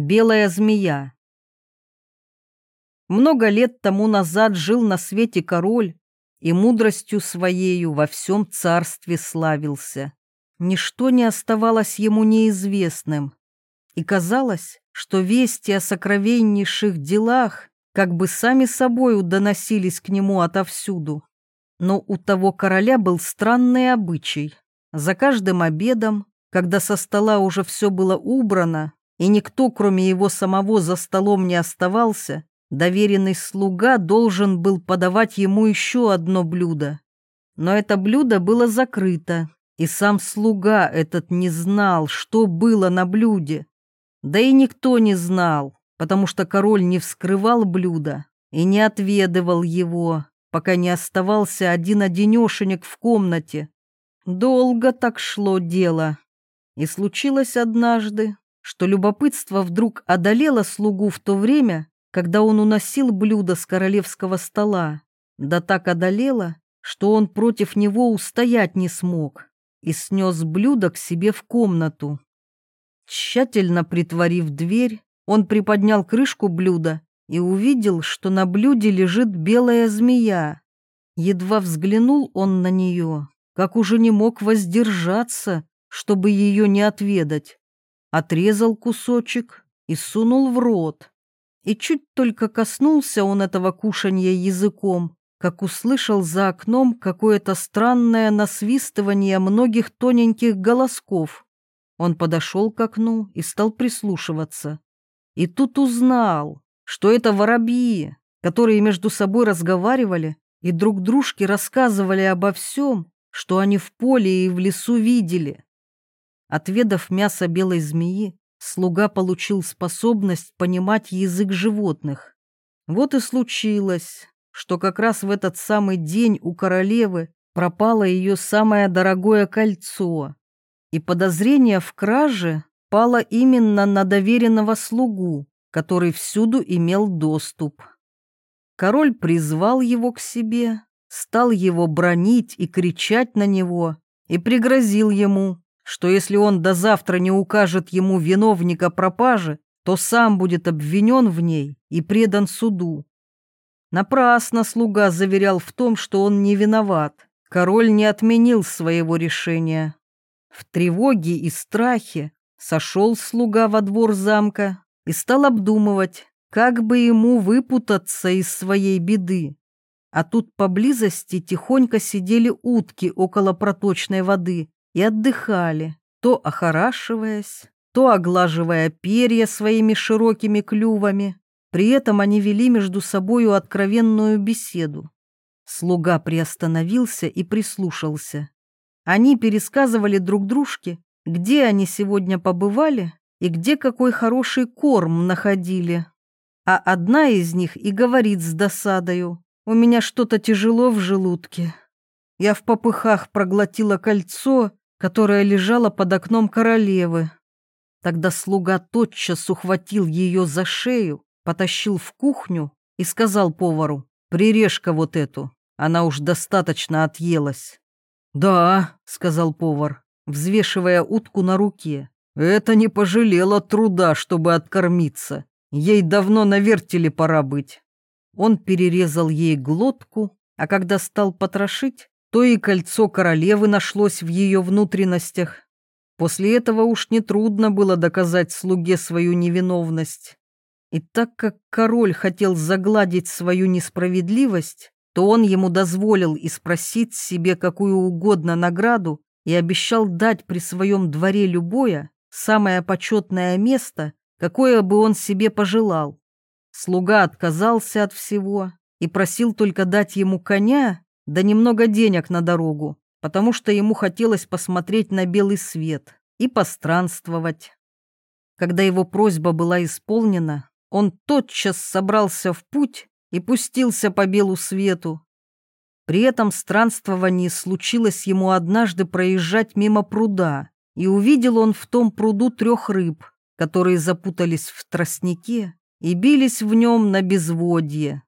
Белая змея. Много лет тому назад жил на свете король, и мудростью своею во всем царстве славился. Ничто не оставалось ему неизвестным, и казалось, что вести о сокровеннейших делах как бы сами собою доносились к нему отовсюду. Но у того короля был странный обычай. За каждым обедом, когда со стола уже все было убрано, и никто, кроме его самого, за столом не оставался, доверенный слуга должен был подавать ему еще одно блюдо. Но это блюдо было закрыто, и сам слуга этот не знал, что было на блюде. Да и никто не знал, потому что король не вскрывал блюдо и не отведывал его, пока не оставался один-одинешенек в комнате. Долго так шло дело. И случилось однажды, что любопытство вдруг одолело слугу в то время, когда он уносил блюдо с королевского стола. Да так одолело, что он против него устоять не смог и снес блюдо к себе в комнату. Тщательно притворив дверь, он приподнял крышку блюда и увидел, что на блюде лежит белая змея. Едва взглянул он на нее, как уже не мог воздержаться, чтобы ее не отведать отрезал кусочек и сунул в рот. И чуть только коснулся он этого кушанья языком, как услышал за окном какое-то странное насвистывание многих тоненьких голосков. Он подошел к окну и стал прислушиваться. И тут узнал, что это воробьи, которые между собой разговаривали и друг дружке рассказывали обо всем, что они в поле и в лесу видели. Отведав мясо белой змеи, слуга получил способность понимать язык животных. Вот и случилось, что как раз в этот самый день у королевы пропало ее самое дорогое кольцо, и подозрение в краже пало именно на доверенного слугу, который всюду имел доступ. Король призвал его к себе, стал его бронить и кричать на него, и пригрозил ему, что если он до завтра не укажет ему виновника пропажи, то сам будет обвинен в ней и предан суду. Напрасно слуга заверял в том, что он не виноват. Король не отменил своего решения. В тревоге и страхе сошел слуга во двор замка и стал обдумывать, как бы ему выпутаться из своей беды. А тут поблизости тихонько сидели утки около проточной воды и отдыхали, то охорашиваясь, то оглаживая перья своими широкими клювами. При этом они вели между собою откровенную беседу. Слуга приостановился и прислушался. Они пересказывали друг дружке, где они сегодня побывали и где какой хороший корм находили. А одна из них и говорит с досадою, «У меня что-то тяжело в желудке. Я в попыхах проглотила кольцо которая лежала под окном королевы. Тогда слуга тотчас ухватил ее за шею, потащил в кухню и сказал повару, «Прирежь-ка вот эту, она уж достаточно отъелась». «Да», — сказал повар, взвешивая утку на руке, «это не пожалело труда, чтобы откормиться. Ей давно на вертеле пора быть». Он перерезал ей глотку, а когда стал потрошить, то и кольцо королевы нашлось в ее внутренностях. После этого уж нетрудно было доказать слуге свою невиновность. И так как король хотел загладить свою несправедливость, то он ему дозволил и спросить себе какую угодно награду и обещал дать при своем дворе любое, самое почетное место, какое бы он себе пожелал. Слуга отказался от всего и просил только дать ему коня да немного денег на дорогу, потому что ему хотелось посмотреть на белый свет и постранствовать. Когда его просьба была исполнена, он тотчас собрался в путь и пустился по белу свету. При этом странствовании случилось ему однажды проезжать мимо пруда, и увидел он в том пруду трех рыб, которые запутались в тростнике и бились в нем на безводье.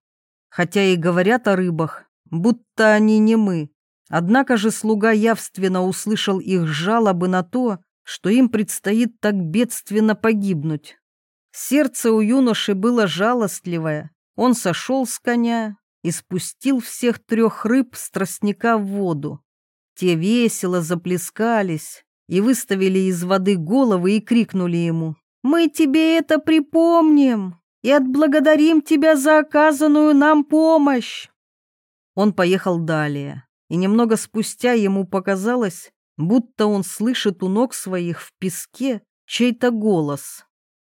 Хотя и говорят о рыбах, будто они не мы. Однако же слуга явственно услышал их жалобы на то, что им предстоит так бедственно погибнуть. Сердце у юноши было жалостливое. Он сошел с коня и спустил всех трех рыб с тростника в воду. Те весело заплескались и выставили из воды головы и крикнули ему «Мы тебе это припомним и отблагодарим тебя за оказанную нам помощь!» Он поехал далее, и немного спустя ему показалось, будто он слышит у ног своих в песке чей-то голос.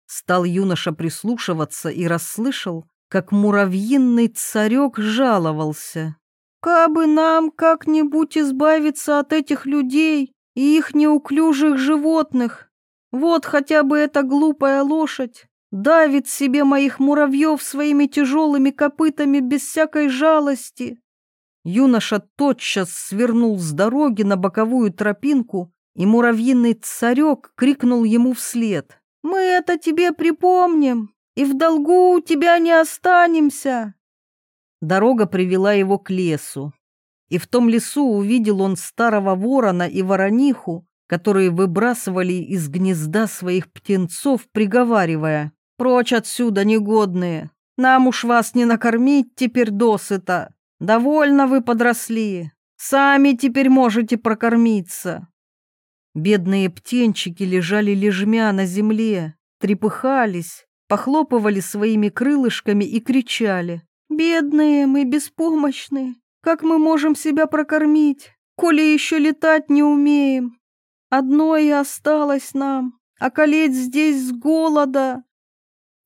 Стал юноша прислушиваться и расслышал, как муравьиный царек жаловался. «Кабы нам как-нибудь избавиться от этих людей и их неуклюжих животных, вот хотя бы эта глупая лошадь давит себе моих муравьев своими тяжелыми копытами без всякой жалости». Юноша тотчас свернул с дороги на боковую тропинку, и муравьиный царек крикнул ему вслед. «Мы это тебе припомним, и в долгу у тебя не останемся!» Дорога привела его к лесу, и в том лесу увидел он старого ворона и ворониху, которые выбрасывали из гнезда своих птенцов, приговаривая «Прочь отсюда, негодные! Нам уж вас не накормить теперь досыта!» Довольно вы подросли. Сами теперь можете прокормиться. Бедные птенчики лежали лежмя на земле, трепыхались, похлопывали своими крылышками и кричали. «Бедные мы, беспомощные! Как мы можем себя прокормить, коли еще летать не умеем? Одно и осталось нам — околеть здесь с голода!»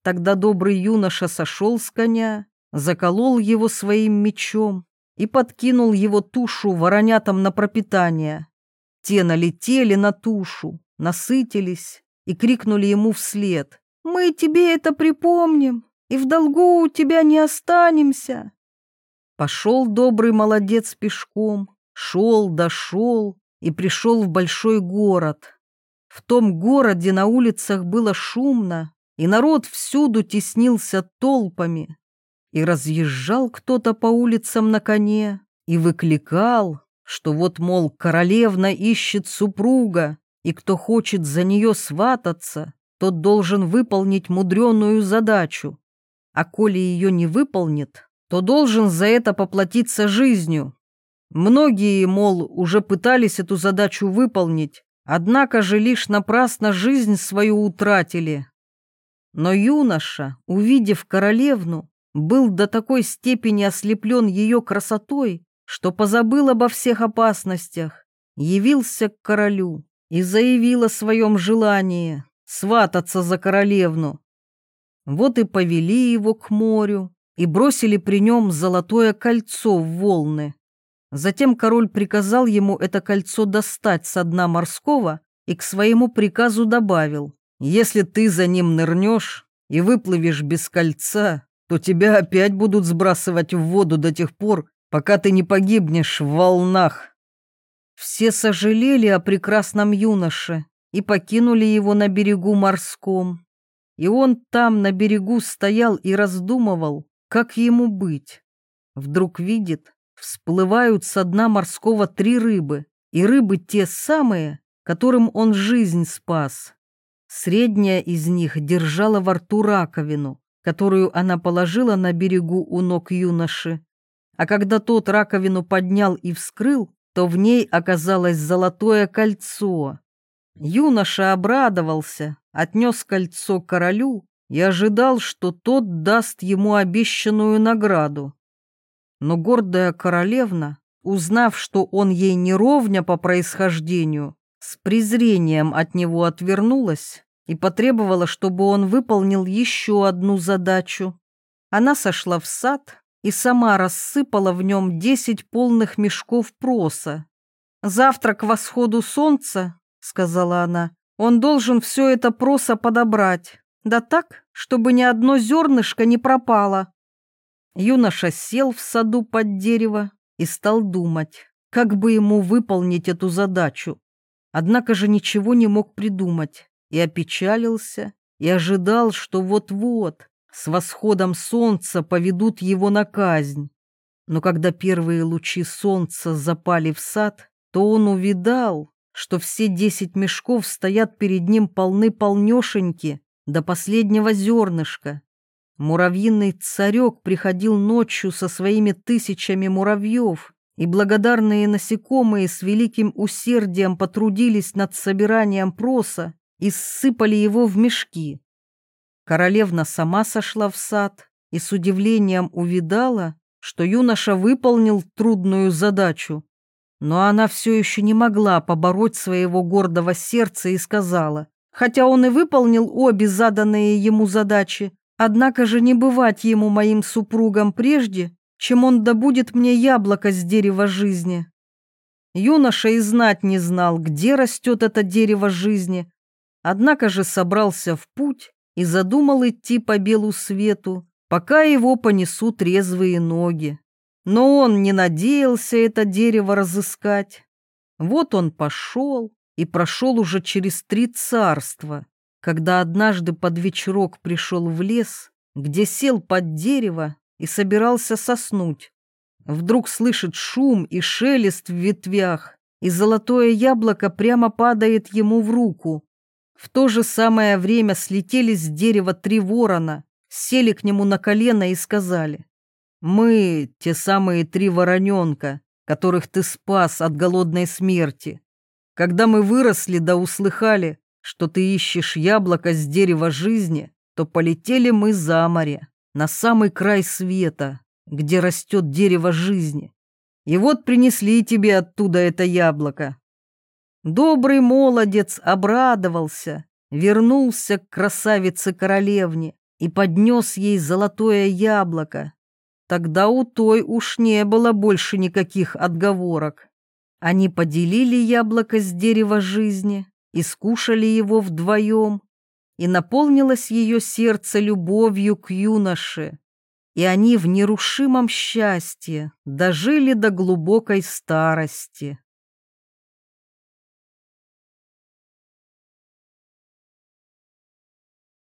Тогда добрый юноша сошел с коня заколол его своим мечом и подкинул его тушу воронятам на пропитание. Те налетели на тушу, насытились и крикнули ему вслед. «Мы тебе это припомним, и в долгу у тебя не останемся». Пошел добрый молодец пешком, шел, дошел и пришел в большой город. В том городе на улицах было шумно, и народ всюду теснился толпами и разъезжал кто-то по улицам на коне и выкликал, что вот, мол, королевна ищет супруга, и кто хочет за нее свататься, тот должен выполнить мудреную задачу. А коли ее не выполнит, то должен за это поплатиться жизнью. Многие, мол, уже пытались эту задачу выполнить, однако же лишь напрасно жизнь свою утратили. Но юноша, увидев королевну, был до такой степени ослеплен ее красотой, что позабыл обо всех опасностях, явился к королю и заявил о своем желании свататься за королевну. Вот и повели его к морю и бросили при нем золотое кольцо в волны. Затем король приказал ему это кольцо достать со дна морского и к своему приказу добавил, «Если ты за ним нырнешь и выплывешь без кольца, то тебя опять будут сбрасывать в воду до тех пор, пока ты не погибнешь в волнах. Все сожалели о прекрасном юноше и покинули его на берегу морском. И он там на берегу стоял и раздумывал, как ему быть. Вдруг видит, всплывают со дна морского три рыбы, и рыбы те самые, которым он жизнь спас. Средняя из них держала во рту раковину, которую она положила на берегу у ног юноши. А когда тот раковину поднял и вскрыл, то в ней оказалось золотое кольцо. Юноша обрадовался, отнес кольцо королю и ожидал, что тот даст ему обещанную награду. Но гордая королевна, узнав, что он ей не ровня по происхождению, с презрением от него отвернулась и потребовала, чтобы он выполнил еще одну задачу. Она сошла в сад и сама рассыпала в нем десять полных мешков проса. «Завтра к восходу солнца, — сказала она, — он должен все это проса подобрать, да так, чтобы ни одно зернышко не пропало». Юноша сел в саду под дерево и стал думать, как бы ему выполнить эту задачу. Однако же ничего не мог придумать и опечалился, и ожидал, что вот-вот с восходом солнца поведут его на казнь. Но когда первые лучи солнца запали в сад, то он увидал, что все десять мешков стоят перед ним полны-полнешеньки, до последнего зернышка. Муравьиный царек приходил ночью со своими тысячами муравьев, и благодарные насекомые с великим усердием потрудились над собиранием проса и ссыпали его в мешки. Королевна сама сошла в сад и с удивлением увидала, что юноша выполнил трудную задачу. Но она все еще не могла побороть своего гордого сердца и сказала, хотя он и выполнил обе заданные ему задачи, однако же не бывать ему моим супругом прежде, чем он добудет мне яблоко с дерева жизни. Юноша и знать не знал, где растет это дерево жизни, однако же собрался в путь и задумал идти по белу свету, пока его понесут резвые ноги. Но он не надеялся это дерево разыскать. Вот он пошел и прошел уже через три царства, когда однажды под вечерок пришел в лес, где сел под дерево и собирался соснуть. Вдруг слышит шум и шелест в ветвях, и золотое яблоко прямо падает ему в руку. В то же самое время слетели с дерева три ворона, сели к нему на колено и сказали, «Мы те самые три вороненка, которых ты спас от голодной смерти. Когда мы выросли да услыхали, что ты ищешь яблоко с дерева жизни, то полетели мы за море, на самый край света, где растет дерево жизни. И вот принесли тебе оттуда это яблоко. Добрый молодец обрадовался, вернулся к красавице-королевне и поднес ей золотое яблоко. Тогда у той уж не было больше никаких отговорок. Они поделили яблоко с дерева жизни и скушали его вдвоем, и наполнилось ее сердце любовью к юноше, и они в нерушимом счастье дожили до глубокой старости.